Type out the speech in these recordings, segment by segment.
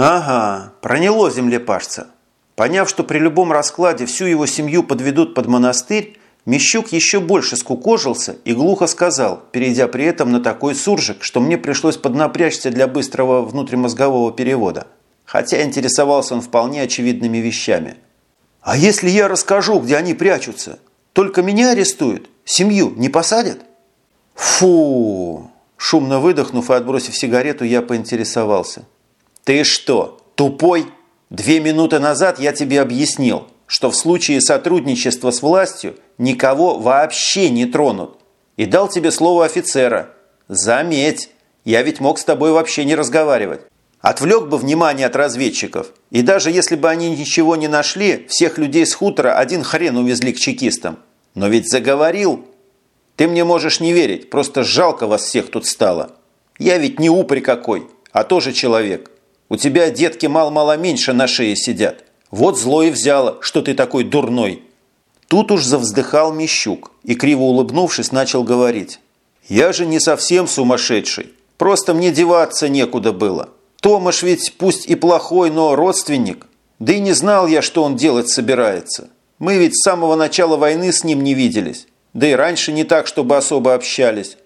Ага, проняло землепашца. Поняв, что при любом раскладе всю его семью подведут под монастырь, Мещук еще больше скукожился и глухо сказал, перейдя при этом на такой суржик, что мне пришлось поднапрячься для быстрого внутримозгового перевода. Хотя интересовался он вполне очевидными вещами. «А если я расскажу, где они прячутся? Только меня арестуют? Семью не посадят?» «Фу!» Шумно выдохнув и отбросив сигарету, я поинтересовался. «Ты что, тупой? Две минуты назад я тебе объяснил, что в случае сотрудничества с властью никого вообще не тронут. И дал тебе слово офицера. Заметь, я ведь мог с тобой вообще не разговаривать. Отвлек бы внимание от разведчиков. И даже если бы они ничего не нашли, всех людей с хутора один хрен увезли к чекистам. Но ведь заговорил. Ты мне можешь не верить, просто жалко вас всех тут стало. Я ведь не упырь какой, а тоже человек. У тебя детки мало-мало меньше на шее сидят. Вот зло и взяло, что ты такой дурной». Тут уж завздыхал Мещук и, криво улыбнувшись, начал говорить. «Я же не совсем сумасшедший. Просто мне деваться некуда было. Томаш ведь пусть и плохой, но родственник. Да и не знал я, что он делать собирается. Мы ведь с самого начала войны с ним не виделись. Да и раньше не так, чтобы особо общались.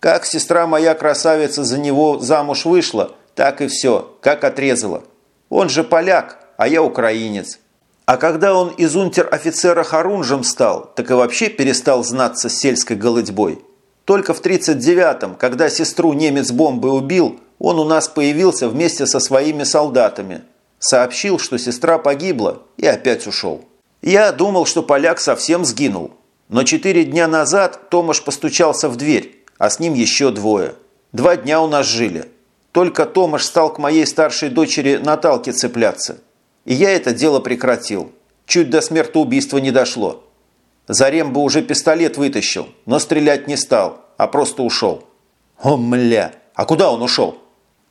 Как сестра моя красавица за него замуж вышла, так и все, как отрезала. Он же поляк, а я украинец. А когда он из унтер-офицера Харунжем стал, так и вообще перестал знаться с сельской голодьбой. Только в 39-м, когда сестру немец бомбой убил, он у нас появился вместе со своими солдатами. Сообщил, что сестра погибла и опять ушел. Я думал, что поляк совсем сгинул. Но четыре дня назад Томаш постучался в дверь, а с ним еще двое. Два дня у нас жили. Только Томаш стал к моей старшей дочери Наталке цепляться – и я это дело прекратил. Чуть до смертоубийства не дошло. Зарем бы уже пистолет вытащил, но стрелять не стал, а просто ушел. О, мля! А куда он ушел?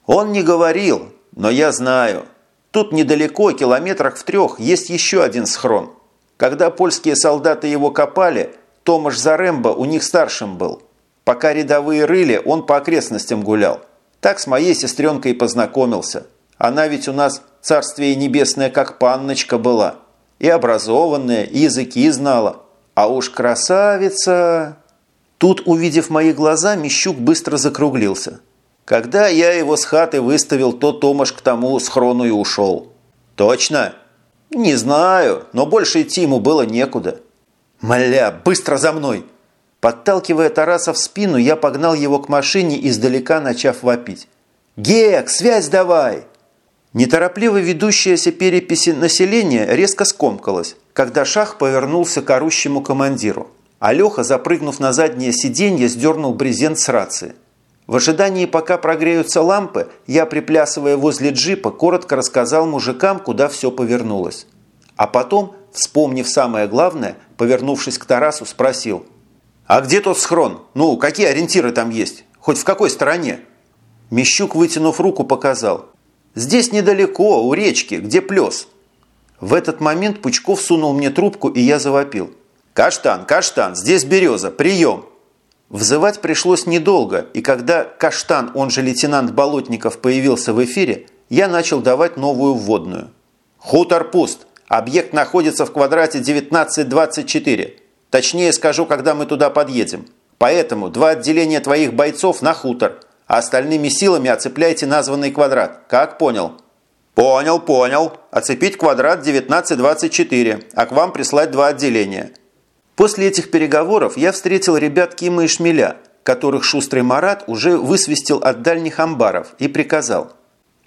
Он не говорил, но я знаю. Тут недалеко, километрах в трех, есть еще один схрон. Когда польские солдаты его копали, Томаш Заремба у них старшим был. Пока рядовые рыли, он по окрестностям гулял. Так с моей сестренкой и познакомился. Она ведь у нас царствие небесное, как панночка была. И образованная, и языки знала. А уж красавица... Тут, увидев мои глаза, Мещук быстро закруглился. Когда я его с хаты выставил, то Томаш к тому схрону и ушел. Точно? Не знаю, но больше идти ему было некуда. Мля, быстро за мной! Подталкивая Тараса в спину, я погнал его к машине, издалека начав вопить. «Гек, связь давай!» Неторопливо ведущаяся переписи населения резко скомкалась, когда Шах повернулся к орущему командиру. А Леха, запрыгнув на заднее сиденье, сдернул брезент с рации. В ожидании, пока прогреются лампы, я, приплясывая возле джипа, коротко рассказал мужикам, куда все повернулось. А потом, вспомнив самое главное, повернувшись к Тарасу, спросил. «А где тот схрон? Ну, какие ориентиры там есть? Хоть в какой стороне?» Мещук, вытянув руку, показал. Здесь недалеко, у речки, где плес». В этот момент Пучков сунул мне трубку, и я завопил. «Каштан, каштан, здесь береза, прием!» Взывать пришлось недолго, и когда Каштан, он же лейтенант Болотников, появился в эфире, я начал давать новую вводную. «Хутор пуст. Объект находится в квадрате 1924. Точнее скажу, когда мы туда подъедем. Поэтому два отделения твоих бойцов на хутор – а остальными силами оцепляйте названный квадрат. Как понял?» «Понял, понял. Оцепить квадрат 1924, а к вам прислать два отделения». После этих переговоров я встретил ребят Кима и Шмеля, которых шустрый Марат уже высвистил от дальних амбаров и приказал.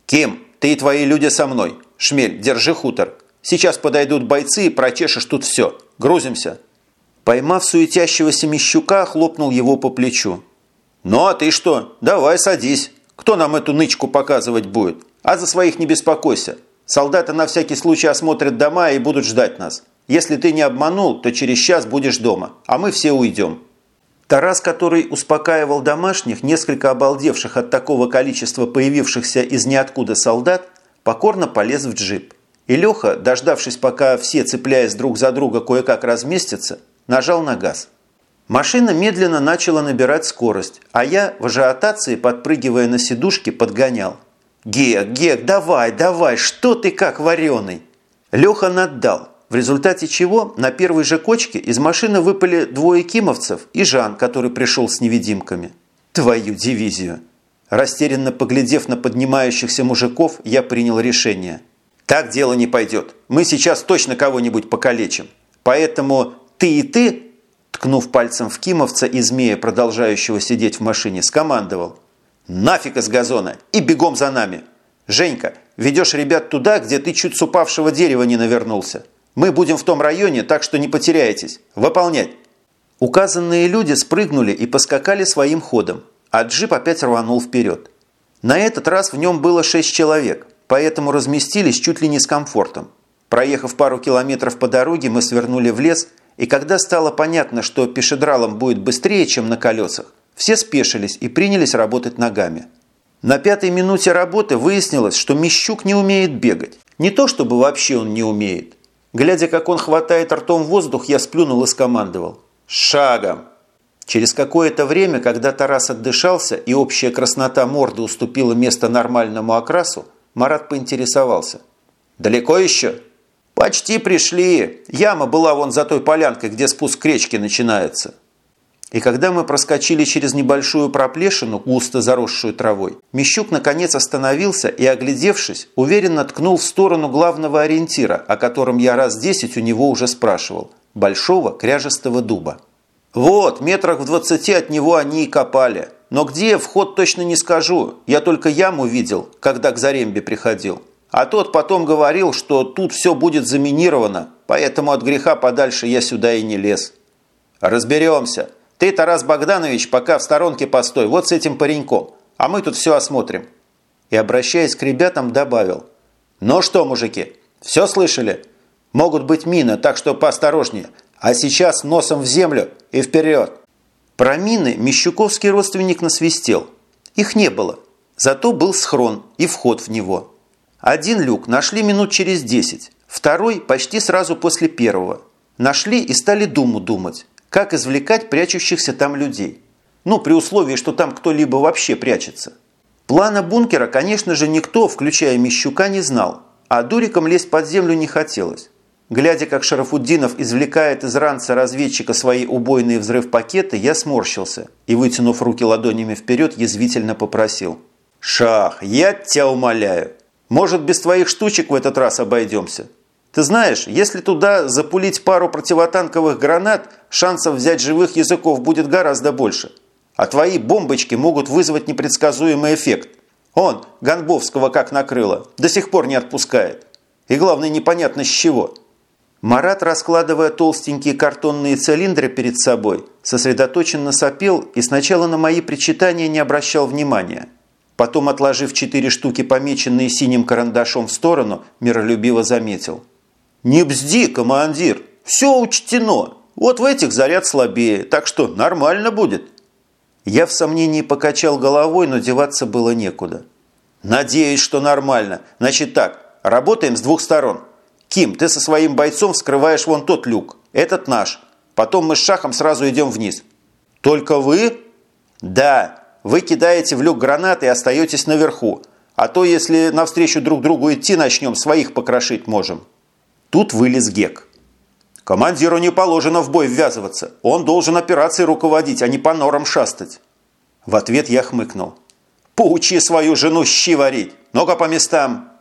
«Ким, ты и твои люди со мной. Шмель, держи хутор. Сейчас подойдут бойцы и прочешешь тут все. Грузимся». Поймав суетящегося Мещука, хлопнул его по плечу. «Ну а ты что? Давай садись. Кто нам эту нычку показывать будет? А за своих не беспокойся. Солдаты на всякий случай осмотрят дома и будут ждать нас. Если ты не обманул, то через час будешь дома, а мы все уйдем». Тарас, который успокаивал домашних, несколько обалдевших от такого количества появившихся из ниоткуда солдат, покорно полез в джип. И Леха, дождавшись, пока все, цепляясь друг за друга, кое-как разместятся, нажал на газ. Машина медленно начала набирать скорость, а я в ажиотации, подпрыгивая на сидушке, подгонял. «Гек, Гек, давай, давай, что ты как вареный?» Леха наддал, в результате чего на первой же кочке из машины выпали двое кимовцев и Жан, который пришел с невидимками. Твою дивизию! Растерянно поглядев на поднимающихся мужиков, я принял решение. Так дело не пойдет. Мы сейчас точно кого-нибудь покалечим. Поэтому ты и ты, ткнув пальцем в кимовца и змея, продолжающего сидеть в машине, скомандовал. Нафиг из газона и бегом за нами. Женька, ведешь ребят туда, где ты чуть с упавшего дерева не навернулся. Мы будем в том районе, так что не потеряйтесь. Выполнять!» Указанные люди спрыгнули и поскакали своим ходом, а джип опять рванул вперед. На этот раз в нем было шесть человек, поэтому разместились чуть ли не с комфортом. Проехав пару километров по дороге, мы свернули в лес, и когда стало понятно, что пешедралом будет быстрее, чем на колесах, все спешились и принялись работать ногами. На пятой минуте работы выяснилось, что Мещук не умеет бегать. Не то, чтобы вообще он не умеет. Глядя, как он хватает ртом воздух, я сплюнул и скомандовал. «Шагом!» Через какое-то время, когда Тарас отдышался и общая краснота морды уступила место нормальному окрасу, Марат поинтересовался. «Далеко еще?» «Почти пришли. Яма была вон за той полянкой, где спуск к речке начинается». И когда мы проскочили через небольшую проплешину, густо заросшую травой, Мещук наконец остановился и, оглядевшись, уверенно ткнул в сторону главного ориентира, о котором я раз десять у него уже спрашивал – большого кряжестого дуба. «Вот, метрах в двадцати от него они и копали. Но где, вход точно не скажу. Я только яму видел, когда к Зарембе приходил. А тот потом говорил, что тут все будет заминировано, поэтому от греха подальше я сюда и не лез». «Разберемся», ты, Тарас Богданович, пока в сторонке постой, вот с этим пареньком, а мы тут все осмотрим». И, обращаясь к ребятам, добавил. «Ну что, мужики, все слышали? Могут быть мины, так что поосторожнее. А сейчас носом в землю и вперед!» Про мины Мещуковский родственник насвистел. Их не было. Зато был схрон и вход в него. Один люк нашли минут через десять, второй почти сразу после первого. Нашли и стали думу думать как извлекать прячущихся там людей. Ну, при условии, что там кто-либо вообще прячется. Плана бункера, конечно же, никто, включая Мещука, не знал, а дурикам лезть под землю не хотелось. Глядя, как Шарафуддинов извлекает из ранца разведчика свои убойные взрыв-пакеты, я сморщился и, вытянув руки ладонями вперед, язвительно попросил. «Шах, я тебя умоляю, может, без твоих штучек в этот раз обойдемся? Ты знаешь, если туда запулить пару противотанковых гранат, шансов взять живых языков будет гораздо больше. А твои бомбочки могут вызвать непредсказуемый эффект. Он, Гонбовского как накрыло, до сих пор не отпускает. И главное, непонятно с чего. Марат, раскладывая толстенькие картонные цилиндры перед собой, сосредоточенно сопел и сначала на мои причитания не обращал внимания. Потом, отложив четыре штуки, помеченные синим карандашом в сторону, миролюбиво заметил – «Не бзди, командир, все учтено. Вот в этих заряд слабее, так что нормально будет». Я в сомнении покачал головой, но деваться было некуда. «Надеюсь, что нормально. Значит так, работаем с двух сторон. Ким, ты со своим бойцом вскрываешь вон тот люк. Этот наш. Потом мы с Шахом сразу идем вниз». «Только вы?» «Да. Вы кидаете в люк гранаты и остаетесь наверху. А то, если навстречу друг другу идти начнем, своих покрошить можем». Тут вылез Гек. Командиру не положено в бой ввязываться. Он должен операцией руководить, а не по норам шастать. В ответ я хмыкнул. «Поучи свою жену щи варить! Ну-ка по местам!»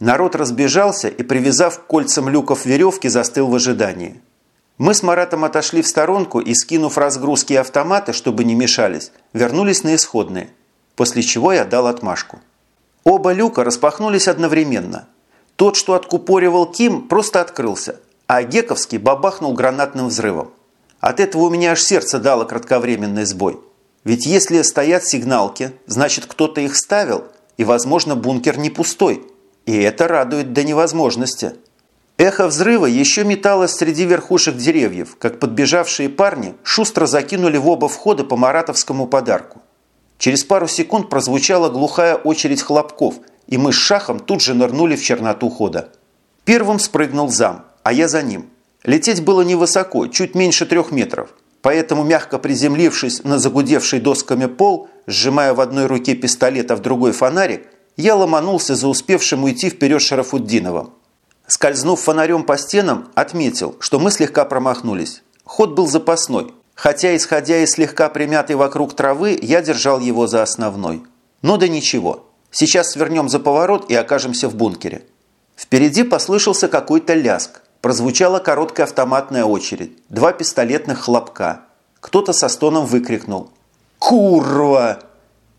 Народ разбежался и, привязав к кольцам люков веревки, застыл в ожидании. Мы с Маратом отошли в сторонку и, скинув разгрузки и автоматы, чтобы не мешались, вернулись на исходные, после чего я дал отмашку. Оба люка распахнулись одновременно – тот, что откупоривал Ким, просто открылся, а Гековский бабахнул гранатным взрывом. От этого у меня аж сердце дало кратковременный сбой. Ведь если стоят сигналки, значит кто-то их ставил, и, возможно, бункер не пустой. И это радует до невозможности. Эхо взрыва еще металось среди верхушек деревьев, как подбежавшие парни шустро закинули в оба входа по маратовскому подарку. Через пару секунд прозвучала глухая очередь хлопков – и мы с Шахом тут же нырнули в черноту хода. Первым спрыгнул зам, а я за ним. Лететь было невысоко, чуть меньше трех метров, поэтому, мягко приземлившись на загудевший досками пол, сжимая в одной руке пистолет, а в другой фонарик, я ломанулся за успевшим уйти вперед Шарафуддиновым. Скользнув фонарем по стенам, отметил, что мы слегка промахнулись. Ход был запасной, хотя, исходя из слегка примятой вокруг травы, я держал его за основной. Но да ничего. Сейчас свернем за поворот и окажемся в бункере. Впереди послышался какой-то ляск. Прозвучала короткая автоматная очередь. Два пистолетных хлопка. Кто-то со стоном выкрикнул «Курва!»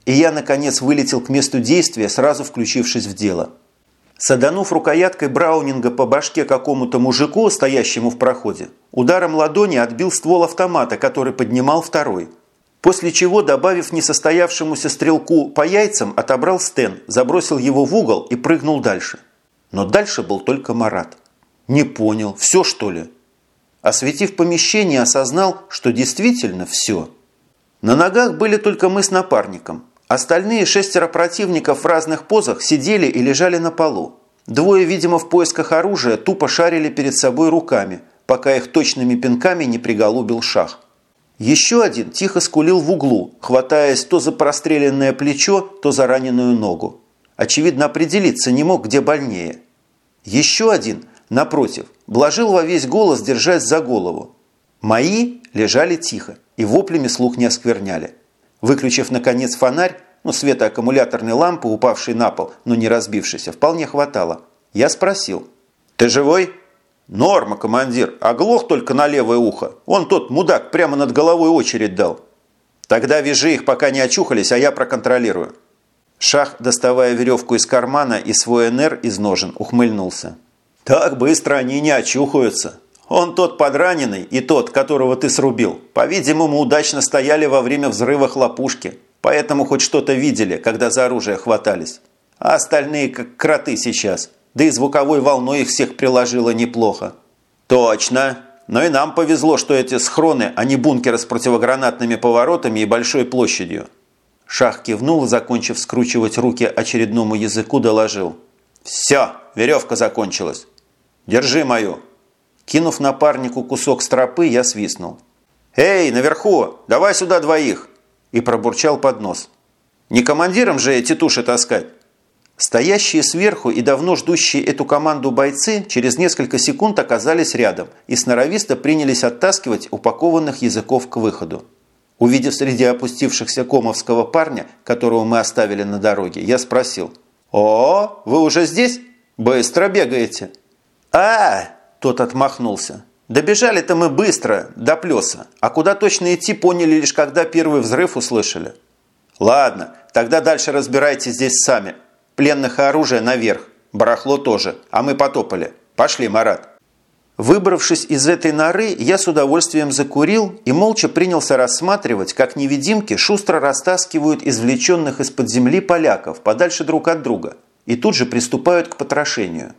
И я, наконец, вылетел к месту действия, сразу включившись в дело. Саданув рукояткой Браунинга по башке какому-то мужику, стоящему в проходе, ударом ладони отбил ствол автомата, который поднимал второй. После чего, добавив несостоявшемуся стрелку по яйцам, отобрал стен, забросил его в угол и прыгнул дальше. Но дальше был только Марат. Не понял, все что ли? Осветив помещение, осознал, что действительно все. На ногах были только мы с напарником – Остальные шестеро противников в разных позах сидели и лежали на полу. Двое, видимо, в поисках оружия тупо шарили перед собой руками, пока их точными пинками не приголубил шах. Еще один тихо скулил в углу, хватаясь то за простреленное плечо, то за раненую ногу. Очевидно, определиться не мог, где больнее. Еще один, напротив, блажил во весь голос, держась за голову. Мои лежали тихо и воплями слух не оскверняли. Выключив, наконец, фонарь, ну, света аккумуляторной лампы, упавшей на пол, но не разбившейся, вполне хватало. Я спросил. «Ты живой?» «Норма, командир. Оглох только на левое ухо. Он тот мудак прямо над головой очередь дал». «Тогда вяжи их, пока не очухались, а я проконтролирую». Шах, доставая веревку из кармана и свой НР из ножен, ухмыльнулся. «Так быстро они не очухаются. Он тот подраненный и тот, которого ты срубил. По-видимому, удачно стояли во время взрыва хлопушки, поэтому хоть что-то видели, когда за оружие хватались. А остальные как кроты сейчас. Да и звуковой волной их всех приложило неплохо. Точно. Но и нам повезло, что эти схроны, а не бункеры с противогранатными поворотами и большой площадью. Шах кивнул закончив скручивать руки очередному языку, доложил. «Все, веревка закончилась. Держи мою». Кинув напарнику кусок стропы, я свистнул. «Эй, наверху, давай сюда двоих!» И пробурчал под нос. «Не командиром же эти туши таскать!» Стоящие сверху и давно ждущие эту команду бойцы через несколько секунд оказались рядом и сноровисто принялись оттаскивать упакованных языков к выходу. Увидев среди опустившихся комовского парня, которого мы оставили на дороге, я спросил. «О, вы уже здесь? Быстро бегаете!» «А, тот отмахнулся. «Добежали-то мы быстро, до плеса, а куда точно идти поняли лишь когда первый взрыв услышали». «Ладно, тогда дальше разбирайте здесь сами. Пленных и оружие наверх, барахло тоже, а мы потопали. Пошли, Марат». Выбравшись из этой норы, я с удовольствием закурил и молча принялся рассматривать, как невидимки шустро растаскивают извлеченных из-под земли поляков подальше друг от друга и тут же приступают к потрошению.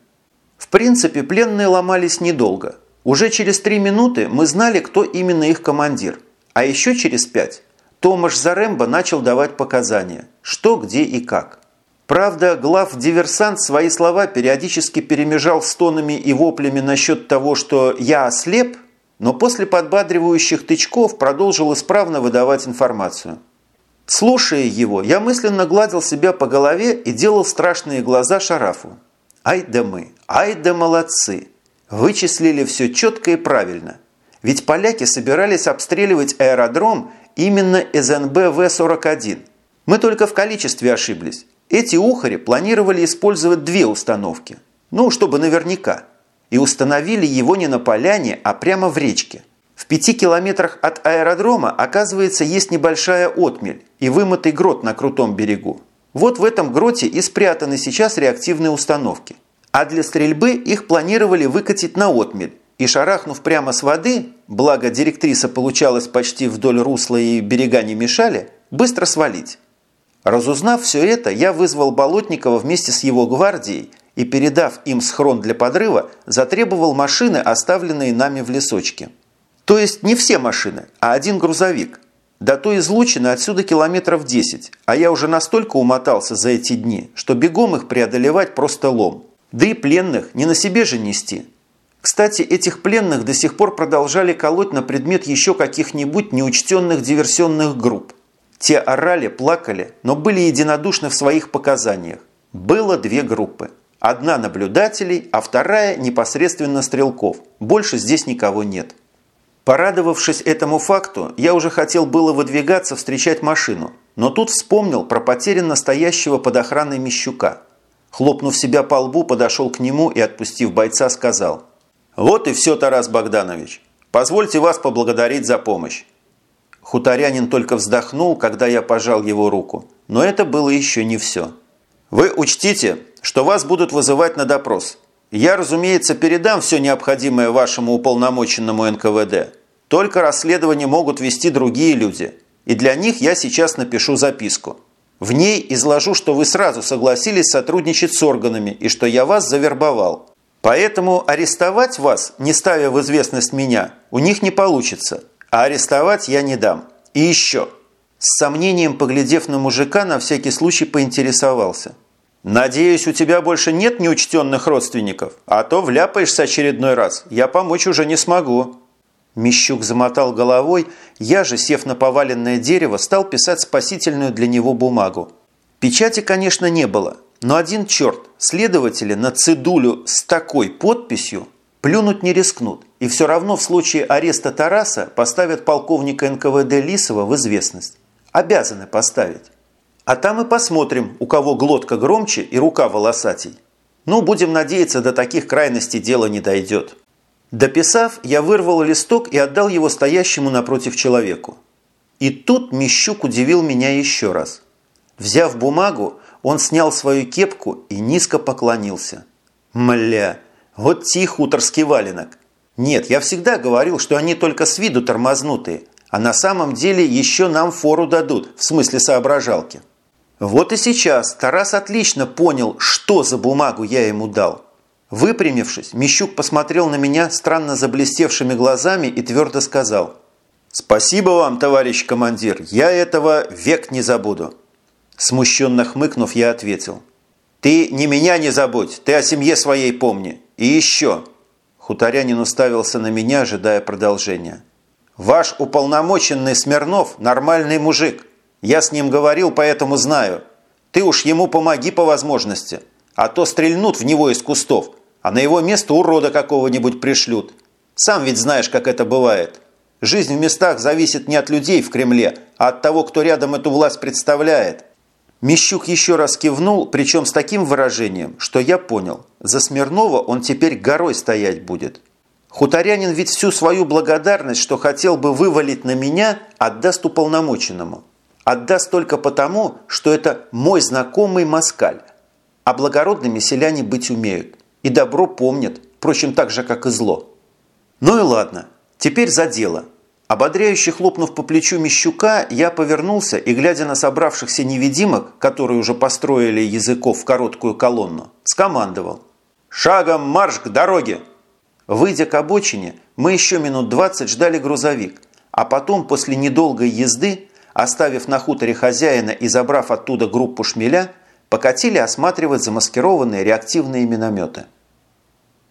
В принципе, пленные ломались недолго. Уже через три минуты мы знали, кто именно их командир. А еще через пять Томаш Заремба начал давать показания, что, где и как. Правда, глав-диверсант свои слова периодически перемежал стонами и воплями насчет того, что «я ослеп», но после подбадривающих тычков продолжил исправно выдавать информацию. Слушая его, я мысленно гладил себя по голове и делал страшные глаза Шарафу. Ай да мы, ай да молодцы! Вычислили все четко и правильно. Ведь поляки собирались обстреливать аэродром именно из НБ-В-41. Мы только в количестве ошиблись. Эти ухари планировали использовать две установки. Ну, чтобы наверняка. И установили его не на поляне, а прямо в речке. В пяти километрах от аэродрома, оказывается, есть небольшая отмель и вымытый грот на крутом берегу. Вот в этом гроте и спрятаны сейчас реактивные установки. А для стрельбы их планировали выкатить на отмель. И шарахнув прямо с воды, благо директриса получалась почти вдоль русла и берега не мешали, быстро свалить. Разузнав все это, я вызвал Болотникова вместе с его гвардией и, передав им схрон для подрыва, затребовал машины, оставленные нами в лесочке. То есть не все машины, а один грузовик – до той излучины отсюда километров 10, а я уже настолько умотался за эти дни, что бегом их преодолевать просто лом. Да и пленных не на себе же нести. Кстати, этих пленных до сих пор продолжали колоть на предмет еще каких-нибудь неучтенных диверсионных групп. Те орали, плакали, но были единодушны в своих показаниях. Было две группы. Одна наблюдателей, а вторая непосредственно стрелков. Больше здесь никого нет. Порадовавшись этому факту, я уже хотел было выдвигаться встречать машину, но тут вспомнил про потерян настоящего под охраной Мещука. Хлопнув себя по лбу, подошел к нему и, отпустив бойца, сказал «Вот и все, Тарас Богданович. Позвольте вас поблагодарить за помощь». Хуторянин только вздохнул, когда я пожал его руку, но это было еще не все. «Вы учтите, что вас будут вызывать на допрос. Я, разумеется, передам все необходимое вашему уполномоченному НКВД. Только расследование могут вести другие люди. И для них я сейчас напишу записку. В ней изложу, что вы сразу согласились сотрудничать с органами и что я вас завербовал. Поэтому арестовать вас, не ставя в известность меня, у них не получится. А арестовать я не дам. И еще. С сомнением, поглядев на мужика, на всякий случай поинтересовался. «Надеюсь, у тебя больше нет неучтенных родственников, а то вляпаешься очередной раз. Я помочь уже не смогу». Мещук замотал головой, я же, сев на поваленное дерево, стал писать спасительную для него бумагу. Печати, конечно, не было, но один черт, следователи на цедулю с такой подписью плюнуть не рискнут, и все равно в случае ареста Тараса поставят полковника НКВД Лисова в известность. Обязаны поставить. А там и посмотрим, у кого глотка громче и рука волосатей. Ну, будем надеяться, до таких крайностей дело не дойдет. Дописав, я вырвал листок и отдал его стоящему напротив человеку. И тут Мещук удивил меня еще раз. Взяв бумагу, он снял свою кепку и низко поклонился. Мля, вот тих хуторский валенок. Нет, я всегда говорил, что они только с виду тормознутые, а на самом деле еще нам фору дадут, в смысле соображалки. Вот и сейчас Тарас отлично понял, что за бумагу я ему дал. Выпрямившись, Мещук посмотрел на меня странно заблестевшими глазами и твердо сказал «Спасибо вам, товарищ командир, я этого век не забуду». Смущенно хмыкнув, я ответил «Ты не меня не забудь, ты о семье своей помни. И еще». Хуторянин уставился на меня, ожидая продолжения. «Ваш уполномоченный Смирнов – нормальный мужик. Я с ним говорил, поэтому знаю. Ты уж ему помоги по возможности» а то стрельнут в него из кустов, а на его место урода какого-нибудь пришлют. Сам ведь знаешь, как это бывает. Жизнь в местах зависит не от людей в Кремле, а от того, кто рядом эту власть представляет. Мещук еще раз кивнул, причем с таким выражением, что я понял, за Смирнова он теперь горой стоять будет. Хуторянин ведь всю свою благодарность, что хотел бы вывалить на меня, отдаст уполномоченному. Отдаст только потому, что это мой знакомый москаль, а благородными селяне быть умеют. И добро помнят, впрочем, так же, как и зло. Ну и ладно, теперь за дело. Ободряюще хлопнув по плечу Мещука, я повернулся и, глядя на собравшихся невидимок, которые уже построили языков в короткую колонну, скомандовал. «Шагом марш к дороге!» Выйдя к обочине, мы еще минут двадцать ждали грузовик, а потом, после недолгой езды, оставив на хуторе хозяина и забрав оттуда группу шмеля, покатили осматривать замаскированные реактивные минометы.